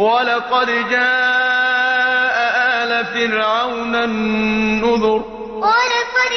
وَلَقَدْ جَاءَ آلَ فِرْعَوْنَ النُّذُرُ وَلَقَدْ